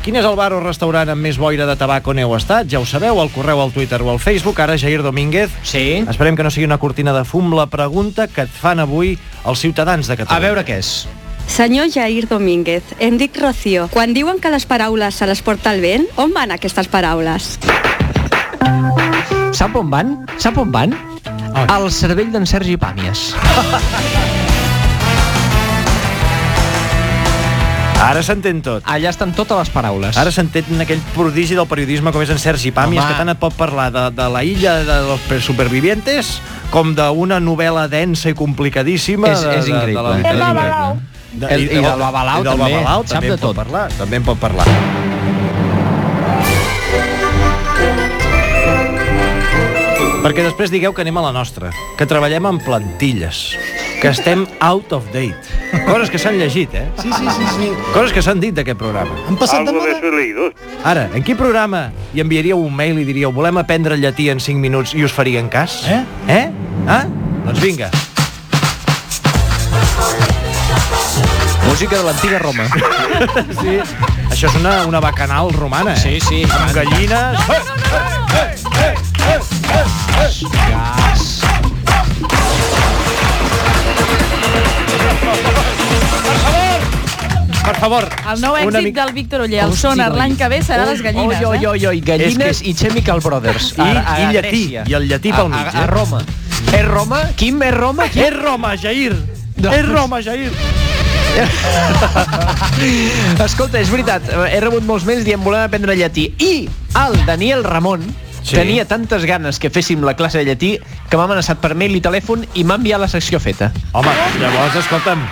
Quin és el bar o restaurant amb més boira de tabac on heu estat? Ja ho sabeu, al correu, al Twitter o al Facebook. Ara, Jair Domínguez. Sí. Esperem que no sigui una cortina de fum la pregunta que et fan avui els ciutadans de Catalunya. A veure què és. Senyor Jair Domínguez, em dic Rocío. Quan diuen que les paraules se les porta el vent, on van aquestes paraules? Sap on van? Sap on van? Al cervell d'en Sergi Pàmies. Ara s'entén tot. Allà estan totes les paraules. Ara s'entén aquell prodigi del periodisme com és en Sergi Pàmies, que tant et pot parlar de, de la illa de los supervivientes com d'una novel·la densa i complicadíssima. És- de, és increïble. De, de, És de, increïble. de, El- i del Babalau i del també. Babalau Sap també de en pot tot. parlar. També en pot parlar. Perquè després digueu que anem a la nostra, que treballem en plantilles, que estem out of date. Coses que s'han llegit, eh? Sí, sí, sí, sí. Coses que s'han dit d'aquest programa. Han passat de Algo de moda? Ara, en quin programa hi enviaríeu un mail i diríeu volem aprendre llatí en 5 minuts i us farien cas? Eh? Eh? Ah? Doncs vinga. Música de l'antiga Roma. Sí. Això és una, una bacanal romana, eh? Sí, sí. Amb gallines... Gas. Per favor, El nou èxit mica- del Víctor Oller, el sonar l'any que ve serà les gallines, Oi, oi, oi, oi, gallines És que- i Chemical Brothers. I- i llatí, Grècia. i el llatí pel A- mig, A, eh? a Roma. És Roma? Quim, és Roma? Quim? És Roma, Jair! Doncs- És Roma, Jair! Escolta, és veritat, he rebut molts mails dient volem aprendre llatí. I el Daniel Ramon Sí. tenia tantes ganes que féssim la classe de llatí que m'ha amenaçat per mail i telèfon i m'ha enviat la secció feta. Home, llavors, escolta'm,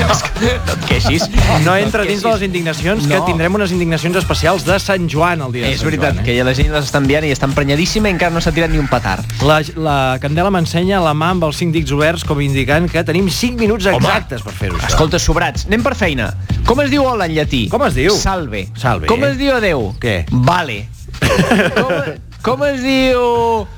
No et queixis. no entra dins de les indignacions, No. que tindrem unes indignacions especials de Sant Joan el dia de És Sant veritat, Joan, eh? que ja la gent les està enviant i està emprenyadíssima i encara no s'ha tirat ni un petard. La, la Candela m'ensenya la mà amb els cinc dits oberts com indicant que tenim 5 minuts exactes per fer-ho. Escolta, sobrats, anem per feina. Com es diu hola en llatí? Com es diu? Salve. Salve. Com es diu adeu? Què? Vale. Com, com es diu...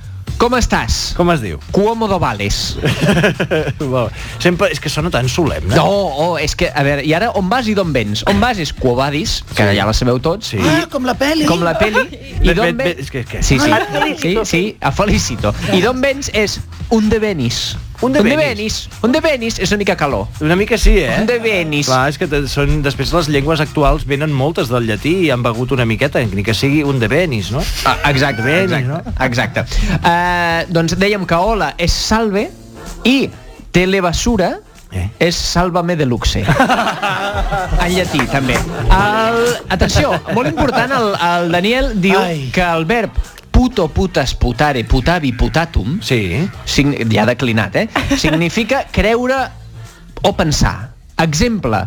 Com estàs? Com es diu? Cuomo vales. Bueno, Sempre, és que sona tan solemne. No, oh, és que, a veure, i ara on vas i d'on vens? On vas és Quo Vadis, que Sí. ja la sabeu tots, Sí. Ah, com la peli. com la peli, i d'on ve- vens... ve- és que- que- Sí, sí, Ai, sí, sí, a Felicito. I d'on vens és un de venis. Un de un venis. Un de venis és una mica calor. Una mica sí, eh? Un de venis. Clar, és que són, després les llengües actuals venen moltes del llatí i han begut una miqueta, ni que sigui un de venis, no? Ah, exacte, Venis, exacte, no? exacte. Uh, doncs dèiem que hola és salve i telebasura Eh? és sálvame de luxe. en llatí, també. El, atenció, molt important, el, el Daniel diu Ai. que el verb puto, putes, putare, putavi, putatum, Sí. ja declinat, eh? Significa creure o pensar. Exemple,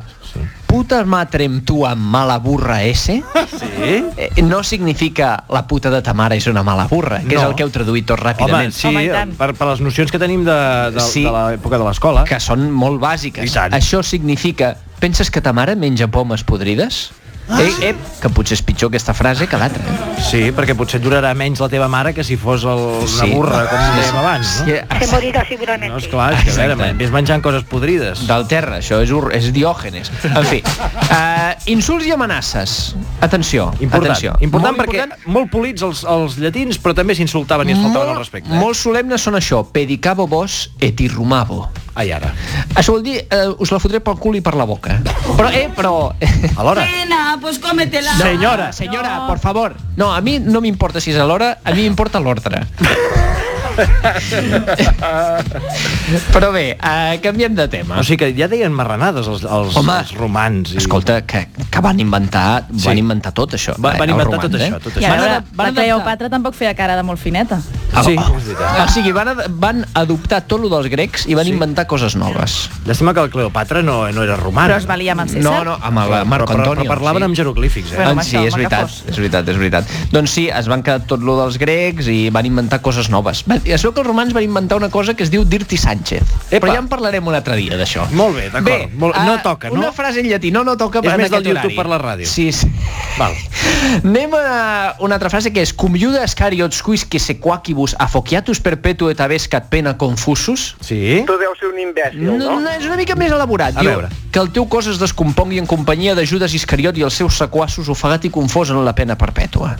puta matrem tu amb mala burra esse, Sí? eh, no significa la puta de ta mare és una mala burra, que No. és el que heu traduït tot Home, ràpidament. sí, Home, i tant. per, per les nocions que tenim de, de, Sí. de l'època de l'escola. que són molt bàsiques. Això significa... Penses que ta mare menja pomes podrides? Ah. Eh, eh, que potser és pitjor aquesta frase que l'altra. eh? Sí, perquè potser et durarà menys la teva mare que si fos el, una Sí. burra, com dèiem abans, no? Sí, Se morirá seguramente. No, esclar, és que a veure, vés menjant coses podrides. del terra, això és, ur- és diògenes. En fi, uh, insults i amenaces. Atenció, Important, atenció. important Molt perquè molt polits els, els llatins, però també s'insultaven i es faltaven al respecte. Eh? Molt solemnes són això, pedicabo vos et irrumavo. Ai, ara. Això vol dir, eh, us la fotré pel cul i per la boca. Però, eh, però... Alhora. Nena, pues cómetela. Senyora, senyora, por favor. No, a mi no m'importa si és a l'hora, a mi m'importa l'ordre. Però bé, uh, canviem de tema. O sigui que ja deien marranades els, els, Home, els romans. I... Escolta, que, que van inventar Sí. van inventar tot això. Va, eh, van els inventar romans, tot eh? això. Tot I això. a veure, Van van la. Cleopatra tampoc feia cara de molt fineta. Sí, Oh. O sigui, van, ad- van adoptar tot lo dels grecs i van Sí. inventar coses noves. Llàstima que el Cleopatra no, no era romana. Però es valia amb el César. No, no, amb el Però- Marco però, però, Antonio. Però parlaven sí. amb jeroglífics, eh? Ah, sí, això, és veritat, és veritat, és veritat. Doncs sí, es van quedar tot lo dels grecs i van inventar coses noves. Va- Es veu que els romans van inventar una cosa que es diu Dirty Sánchez. Epa. Però ja en parlarem un altre dia d'això. Molt bé, d'acord. No eh, toca, no? Una frase en llatí, no, no toca És més del YouTube horari. per la ràdio. Sí, sí. Val. Anem a una altra frase que és Cum iuda escariots quis que sequacibus afociatus perpetuet avescat pena confusus Sí? Tu deus ser un imbècil, no, no? no, és una mica més elaborat. A Diu veure. que el teu cos es descompongui en companyia de Judas Iscariot i els seus sequassos ofegat i confós en la pena perpètua.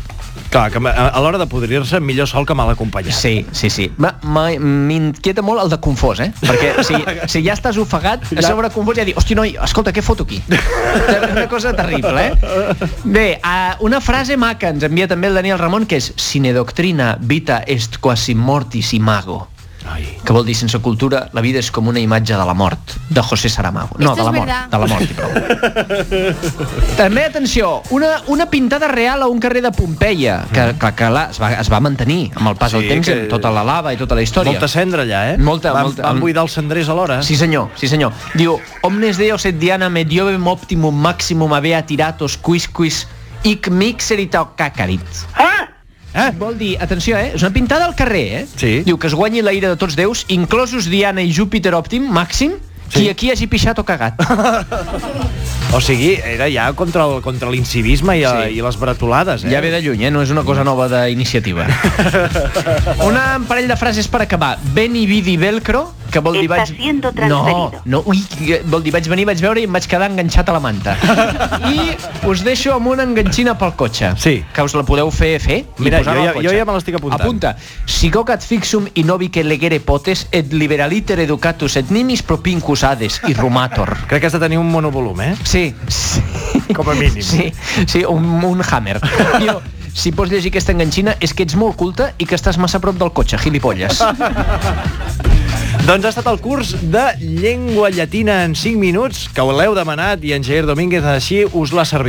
Clar, que a l'hora de podrir-se, millor sol que mal acompanyat. Sí, sí, sí. Ma- ma- M'inquieta molt el de confós, eh? Perquè si, si ja estàs ofegat, a sobre confós ja dir, hòstia, noi, escolta, què foto aquí? Una cosa terrible, eh? Bé, uh, una frase maca ens envia també el Daniel Ramon, que és Sine doctrina vita est quasi mortis imago. Ai. que vol dir sense cultura la vida és com una imatge de la mort de José Saramago no, Esto de la mort, de la mort i prou. també, atenció una, una pintada real a un carrer de Pompeia que, clar, que la, es, va, es va mantenir amb el pas Sí, del temps, que- amb tota la lava i tota la història Molta cendra allà, eh? Molta, van, molta. Van buidar els cendrers alhora. Sí senyor, sí senyor. Diu, omnes deos et diana mediovem optimum maximum avea tiratos quis quis ic mixerita cacarit. Ah! Eh? Vol dir, atenció, eh? És una pintada al carrer, eh? Sí. Diu que es guanyi la ira de tots déus, inclosos Diana i Júpiter òptim, màxim, Sí. qui aquí hagi pixat o cagat. O sigui, era ja contra el- contra l'incivisme i, Sí. sí. i les bretolades, eh? Ja ve de lluny, eh? No és una cosa nova d'iniciativa. Una parell de frases per acabar. Beni vidi velcro, que vol dir Está vaig... siendo No, transferido. no, ui, que vol dir vaig venir, vaig veure i em vaig quedar enganxat a la manta. I us deixo amb una enganxina pel cotxe. Sí. Que us la podeu fer fer i Mira, posar-la jo al ja- cotxe. jo ja me l'estic apuntant. Apunta. Si cocat fixum in novi que legere potes et liberaliter educatus et nimis propincus ades i rumator. Crec que has de tenir un monovolum, eh? Sí, sí. Com a mínim. Sí, sí un, un hammer. Jo, si pots llegir aquesta enganxina és que ets molt culte i que estàs massa a prop del cotxe, gilipolles. Doncs ha estat el curs de llengua llatina en 5 minuts, que l'heu demanat i en Jair Domínguez així us l'ha servit.